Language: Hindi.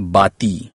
बाती।